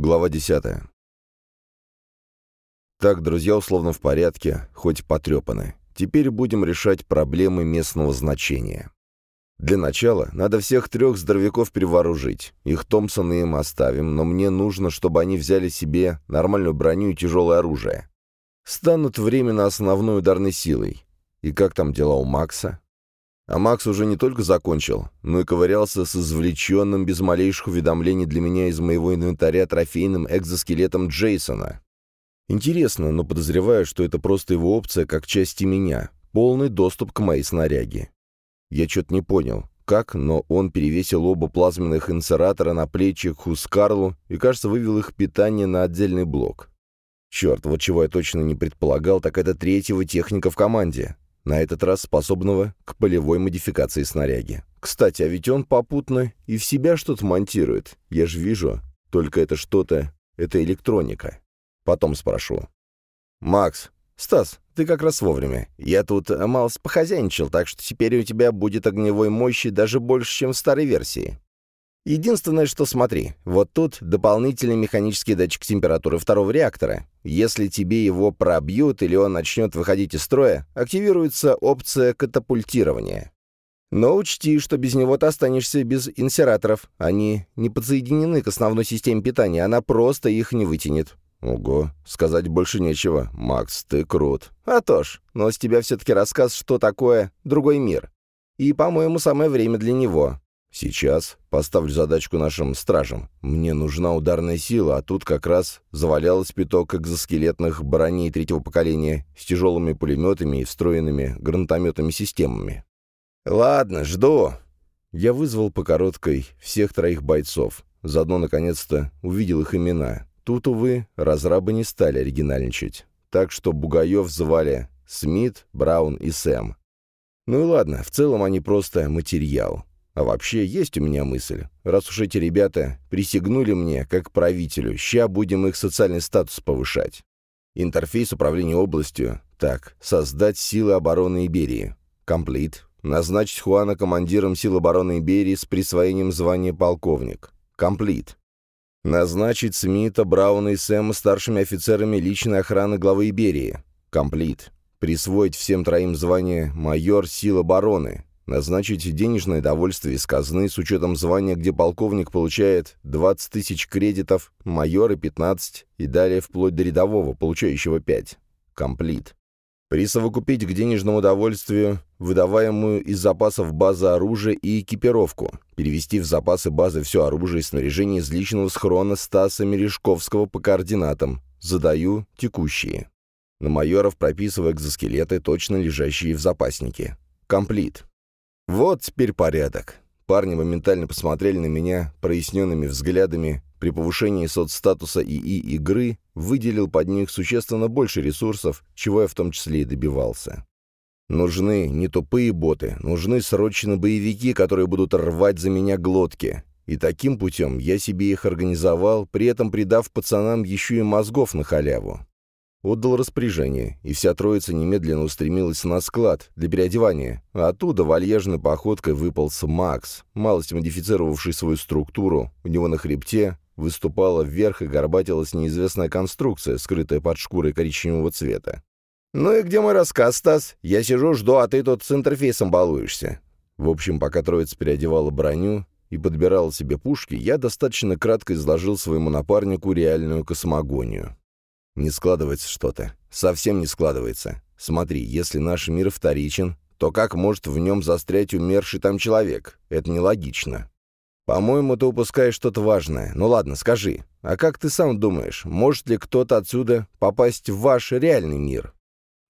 Глава 10. Так, друзья условно в порядке, хоть потрепаны. Теперь будем решать проблемы местного значения. Для начала надо всех трех здоровяков перевооружить. Их Томпсона им оставим, но мне нужно, чтобы они взяли себе нормальную броню и тяжелое оружие. Станут временно основной ударной силой. И как там дела у Макса? А Макс уже не только закончил, но и ковырялся с извлеченным без малейших уведомлений для меня из моего инвентаря трофейным экзоскелетом Джейсона. Интересно, но подозреваю, что это просто его опция как части меня, полный доступ к моей снаряге. Я что-то не понял, как, но он перевесил оба плазменных инсератора на плечи Хускарлу и, кажется, вывел их питание на отдельный блок. Черт, вот чего я точно не предполагал, так это третьего техника в команде на этот раз способного к полевой модификации снаряги. Кстати, а ведь он попутно и в себя что-то монтирует. Я же вижу, только это что-то, это электроника. Потом спрошу. «Макс, Стас, ты как раз вовремя. Я тут мало похозяйничал, так что теперь у тебя будет огневой мощи даже больше, чем в старой версии. Единственное, что смотри, вот тут дополнительный механический датчик температуры второго реактора. Если тебе его пробьют или он начнет выходить из строя, активируется опция катапультирования. Но учти, что без него ты останешься без инсераторов. Они не подсоединены к основной системе питания, она просто их не вытянет. Ого, сказать больше нечего. Макс, ты крут. А то ж, но с тебя все-таки рассказ, что такое другой мир. И, по-моему, самое время для него. Сейчас поставлю задачку нашим стражам. Мне нужна ударная сила, а тут как раз завалялось пяток экзоскелетных броней третьего поколения с тяжелыми пулеметами и встроенными гранатометными системами. «Ладно, жду». Я вызвал по короткой всех троих бойцов. Заодно, наконец-то, увидел их имена. Тут, увы, разрабы не стали оригинальничать. Так что Бугаев звали Смит, Браун и Сэм. Ну и ладно, в целом они просто материал. А вообще, есть у меня мысль. Раз уж эти ребята присягнули мне, как правителю, ща будем их социальный статус повышать. Интерфейс управления областью. Так, создать силы обороны Иберии. Комплит. Назначить Хуана командиром сил обороны Иберии с присвоением звания полковник. Комплит. Назначить Смита, Брауна и Сэма старшими офицерами личной охраны главы Иберии. Комплит. Присвоить всем троим звание майор сил обороны. Назначить денежное довольствие из казны с учетом звания, где полковник получает 20 тысяч кредитов, майоры 15 и далее вплоть до рядового, получающего 5. Комплит. Присовокупить к денежному удовольствию выдаваемую из запасов базы оружия и экипировку. Перевести в запасы базы все оружие и снаряжение из личного схрона Стаса Мережковского по координатам. Задаю текущие. На майоров прописываю экзоскелеты, точно лежащие в запаснике. Комплит. Вот теперь порядок. Парни моментально посмотрели на меня проясненными взглядами. При повышении соцстатуса ИИ игры выделил под них существенно больше ресурсов, чего я в том числе и добивался. Нужны не тупые боты, нужны срочно боевики, которые будут рвать за меня глотки. И таким путем я себе их организовал, при этом придав пацанам еще и мозгов на халяву. Отдал распоряжение, и вся троица немедленно устремилась на склад для переодевания, а оттуда вальяжной походкой выполз Макс, малость модифицировавший свою структуру, у него на хребте выступала вверх и горбатилась неизвестная конструкция, скрытая под шкурой коричневого цвета. «Ну и где мой рассказ, Стас? Я сижу, жду, а ты тут с интерфейсом балуешься». В общем, пока троица переодевала броню и подбирала себе пушки, я достаточно кратко изложил своему напарнику реальную космогонию. Не складывается что-то. Совсем не складывается. Смотри, если наш мир вторичен, то как может в нем застрять умерший там человек? Это нелогично. По-моему, ты упускаешь что-то важное. Ну ладно, скажи. А как ты сам думаешь, может ли кто-то отсюда попасть в ваш реальный мир?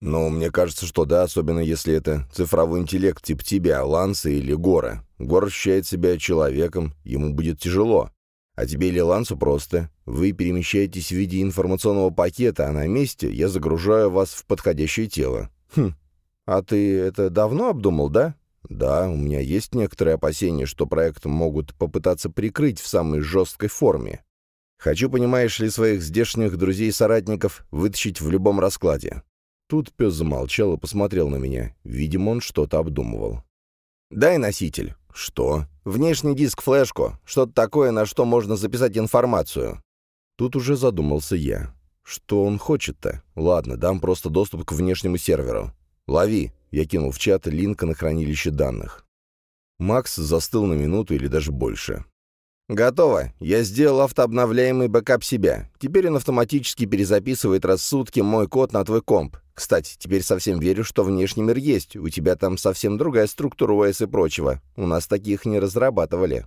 Ну, мне кажется, что да, особенно если это цифровой интеллект типа тебя, Ланса или Гора. Гор ощущает себя человеком, ему будет тяжело. А тебе или Лансу просто. Вы перемещаетесь в виде информационного пакета, а на месте я загружаю вас в подходящее тело. Хм. А ты это давно обдумал, да? Да, у меня есть некоторые опасения, что проект могут попытаться прикрыть в самой жесткой форме. Хочу, понимаешь ли, своих здешних друзей-соратников вытащить в любом раскладе. Тут пес замолчал и посмотрел на меня. Видимо, он что-то обдумывал. «Дай носитель». «Что?» «Внешний диск, флешку. Что-то такое, на что можно записать информацию». Тут уже задумался я. Что он хочет-то? Ладно, дам просто доступ к внешнему серверу. Лови. Я кинул в чат линка на хранилище данных. Макс застыл на минуту или даже больше. «Готово. Я сделал автообновляемый бэкап себя. Теперь он автоматически перезаписывает раз сутки мой код на твой комп. Кстати, теперь совсем верю, что внешний мир есть. У тебя там совсем другая структура ОС и прочего. У нас таких не разрабатывали».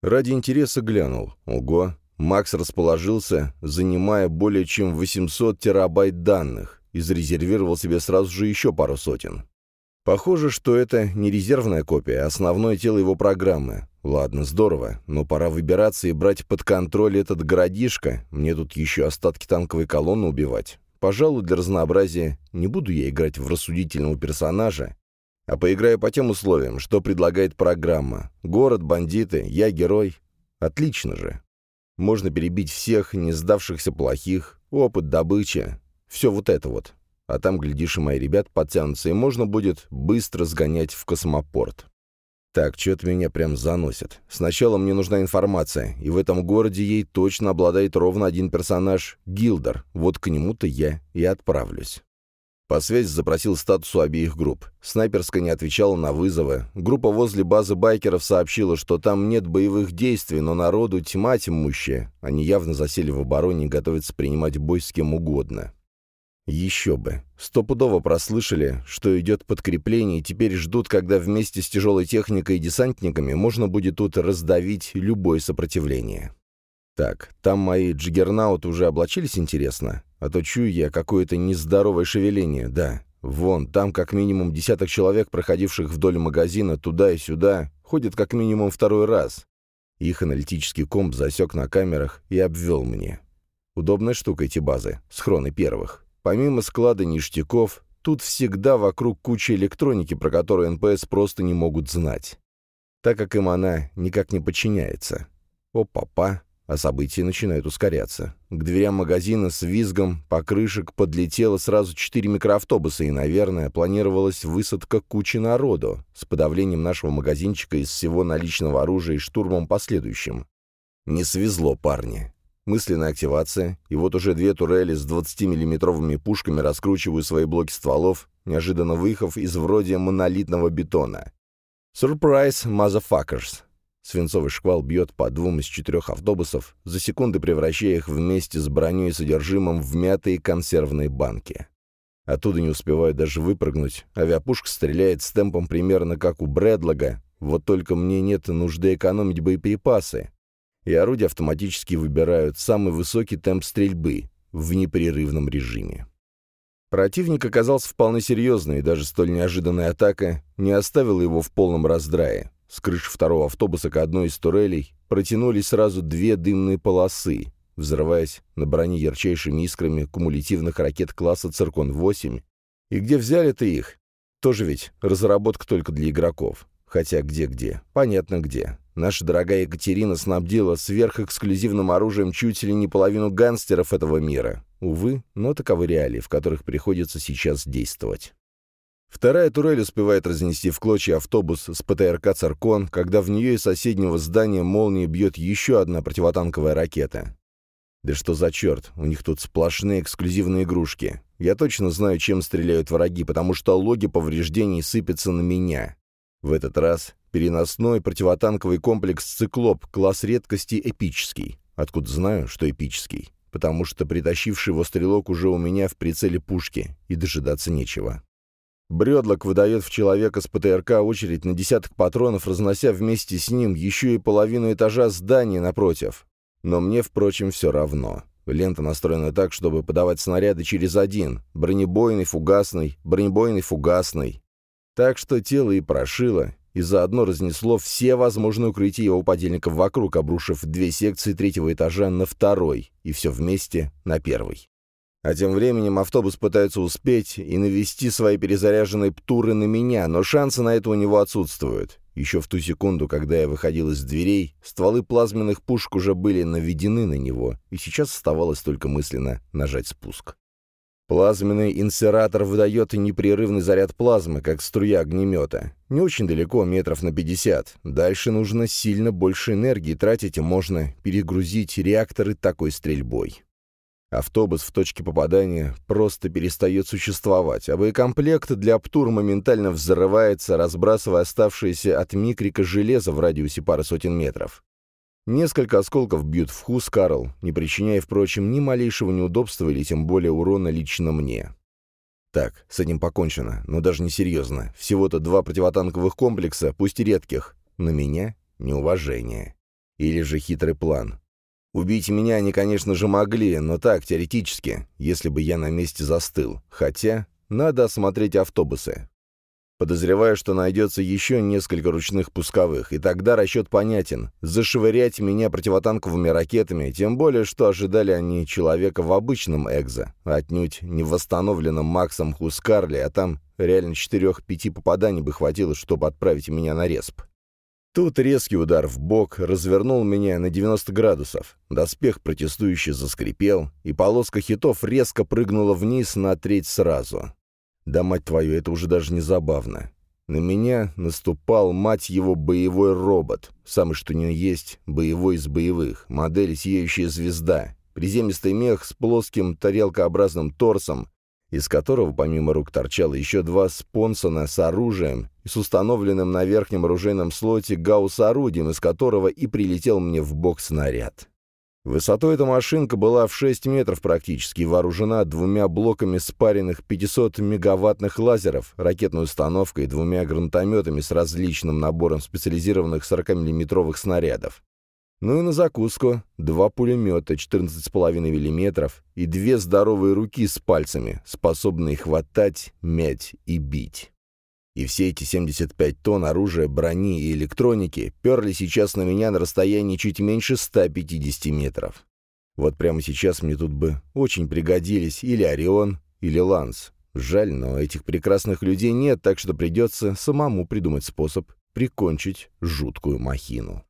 Ради интереса глянул. Ого. Макс расположился, занимая более чем 800 терабайт данных, и зарезервировал себе сразу же еще пару сотен. Похоже, что это не резервная копия, а основное тело его программы. Ладно, здорово, но пора выбираться и брать под контроль этот городишко. Мне тут еще остатки танковой колонны убивать. Пожалуй, для разнообразия не буду я играть в рассудительного персонажа, а поиграю по тем условиям, что предлагает программа. Город, бандиты, я герой. Отлично же. Можно перебить всех, не сдавшихся плохих, опыт, добыча. Все вот это вот. А там, глядишь, и мои ребят подтянутся, и можно будет быстро сгонять в космопорт. Так, что-то меня прям заносит. Сначала мне нужна информация, и в этом городе ей точно обладает ровно один персонаж — Гилдер. Вот к нему-то я и отправлюсь. По связи запросил статус у обеих групп. Снайперская не отвечала на вызовы. Группа возле базы байкеров сообщила, что там нет боевых действий, но народу тьма тьмущая. Они явно засели в обороне и готовятся принимать бой с кем угодно. Еще бы. Стопудово прослышали, что идет подкрепление, и теперь ждут, когда вместе с тяжелой техникой и десантниками можно будет тут раздавить любое сопротивление. Так, там мои джиггернауты уже облачились, интересно? А то чую я какое-то нездоровое шевеление, да. Вон, там как минимум десяток человек, проходивших вдоль магазина туда и сюда, ходят как минимум второй раз. Их аналитический комп засек на камерах и обвел мне. Удобная штука эти базы, схроны первых. Помимо склада ништяков, тут всегда вокруг куча электроники, про которую НПС просто не могут знать, так как им она никак не подчиняется. О-папа, а события начинают ускоряться. К дверям магазина с визгом покрышек подлетело сразу четыре микроавтобуса, и, наверное, планировалась высадка кучи народу с подавлением нашего магазинчика из всего наличного оружия и штурмом последующим. Не свезло, парни. Мысленная активация, и вот уже две турели с 20-миллиметровыми пушками раскручивают свои блоки стволов, неожиданно выехав из вроде монолитного бетона. «Surprise, motherfuckers!» Свинцовый шквал бьет по двум из четырех автобусов, за секунды превращая их вместе с броней и содержимым в мятые консервные банки. Оттуда не успевают даже выпрыгнуть. Авиапушка стреляет с темпом примерно как у Брэдлога, вот только мне нет нужды экономить боеприпасы и орудия автоматически выбирают самый высокий темп стрельбы в непрерывном режиме. Противник оказался вполне серьезный, и даже столь неожиданная атака не оставила его в полном раздрае. С крыши второго автобуса к одной из турелей протянулись сразу две дымные полосы, взрываясь на броне ярчайшими искрами кумулятивных ракет класса «Циркон-8». И где взяли-то их? Тоже ведь разработка только для игроков. Хотя где-где? Понятно где. Наша дорогая Екатерина снабдила сверхэксклюзивным оружием чуть ли не половину гангстеров этого мира. Увы, но таковы реалии, в которых приходится сейчас действовать. Вторая турель успевает разнести в клочья автобус с ПТРК «Царкон», когда в нее из соседнего здания молнией бьет еще одна противотанковая ракета. Да что за черт, у них тут сплошные эксклюзивные игрушки. Я точно знаю, чем стреляют враги, потому что логи повреждений сыпятся на меня. В этот раз Переносной противотанковый комплекс «Циклоп», класс редкости эпический. Откуда знаю, что эпический? Потому что притащивший его стрелок уже у меня в прицеле пушки, и дожидаться нечего. Бредлок выдает в человека с ПТРК очередь на десяток патронов, разнося вместе с ним еще и половину этажа здания напротив. Но мне, впрочем, все равно. Лента настроена так, чтобы подавать снаряды через один. Бронебойный, фугасный, бронебойный, фугасный. Так что тело и прошило, и заодно разнесло все возможные укрытия его подельников вокруг, обрушив две секции третьего этажа на второй, и все вместе на первый. А тем временем автобус пытается успеть и навести свои перезаряженные птуры на меня, но шансы на это у него отсутствуют. Еще в ту секунду, когда я выходил из дверей, стволы плазменных пушек уже были наведены на него, и сейчас оставалось только мысленно нажать спуск. Плазменный инсератор выдает непрерывный заряд плазмы, как струя огнемета. Не очень далеко, метров на 50. Дальше нужно сильно больше энергии тратить, и можно перегрузить реакторы такой стрельбой. Автобус в точке попадания просто перестает существовать, а боекомплект для Аптур моментально взрывается, разбрасывая оставшееся от микрика железо в радиусе пары сотен метров. Несколько осколков бьют в Хускарл, не причиняя, впрочем, ни малейшего неудобства или тем более урона лично мне. Так, с этим покончено, но даже не серьезно. Всего-то два противотанковых комплекса, пусть и редких. На меня неуважение. Или же хитрый план. Убить меня они, конечно же, могли, но так, теоретически, если бы я на месте застыл. Хотя, надо осмотреть автобусы. Подозреваю, что найдется еще несколько ручных пусковых, и тогда расчет понятен. Зашвырять меня противотанковыми ракетами, тем более, что ожидали они человека в обычном экзо, отнюдь не восстановленном Максом Хускарли, а там реально четырех-пяти попаданий бы хватило, чтобы отправить меня на респ. Тут резкий удар в бок развернул меня на 90 градусов. Доспех протестующий заскрипел, и полоска хитов резко прыгнула вниз на треть сразу. Да, мать твою, это уже даже не забавно. На меня наступал, мать его, боевой робот. Самый что ни есть, боевой из боевых. Модель «Сияющая звезда». Приземистый мех с плоским тарелкообразным торсом, из которого помимо рук торчало еще два спонсона с оружием и с установленным на верхнем оружейном слоте гаусс-орудием, из которого и прилетел мне в бок снаряд. Высотой эта машинка была в 6 метров практически, вооружена двумя блоками спаренных 500-мегаваттных лазеров, ракетной установкой и двумя гранатометами с различным набором специализированных 40-миллиметровых снарядов. Ну и на закуску два пулемета 14,5 мм и две здоровые руки с пальцами, способные хватать, мять и бить. И все эти 75 тонн оружия, брони и электроники перли сейчас на меня на расстоянии чуть меньше 150 метров. Вот прямо сейчас мне тут бы очень пригодились или Орион, или Ланс. Жаль, но этих прекрасных людей нет, так что придется самому придумать способ прикончить жуткую махину.